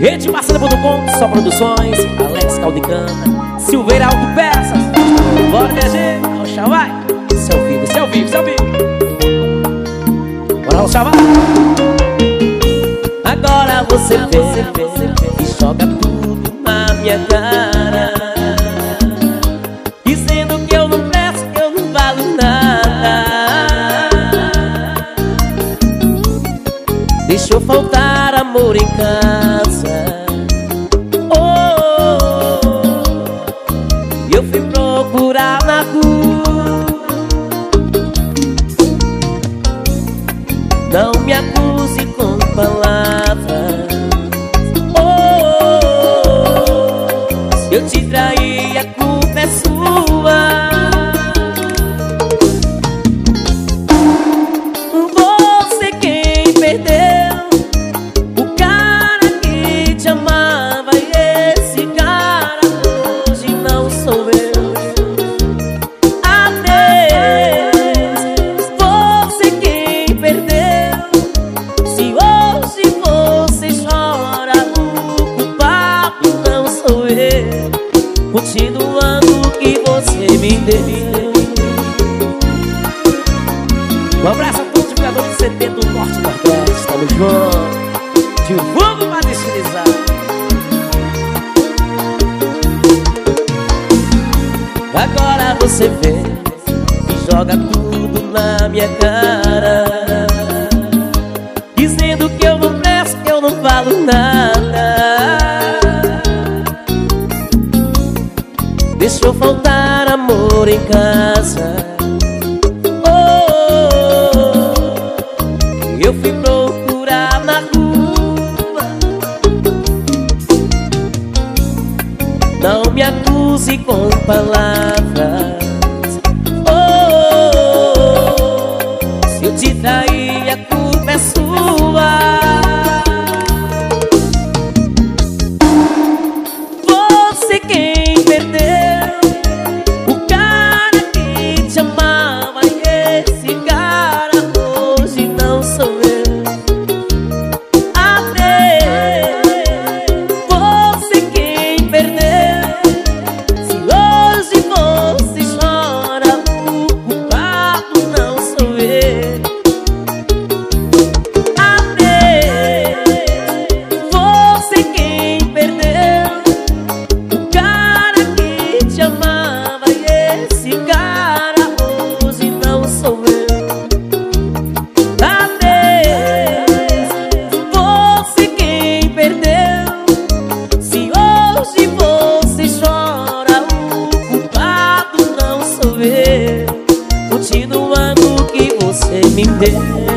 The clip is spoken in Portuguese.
Redemassada.com, só produções, Alex Caldicana, Silveira Alto Peças. Bora, minha gente, o Xavai. Isso é ao vivo, isso é ao vivo, isso é ao vivo. Bora, o Xavai. Agora você vê, vê, vê e joga tudo na minha cara. Dizendo que eu não presto, que eu não valo nada. Deixou faltar amor em casa. Rua. Não me acuse com palavras. Oh, Se eu te traí, a culpa é sua um abraço a todos os jogadores de 70 do Norte e Nordeste. Tamo junto. Divulga pra deslizar. Agora você vê e joga tudo na minha cara. Dizendo que eu não presto, que eu não falo nada. Deixou faltar amor em casa. Oh, eu fui procurar na rua. Não me acuse com palavras. Oh, se eu te traí, a culpa é sua. Me deu.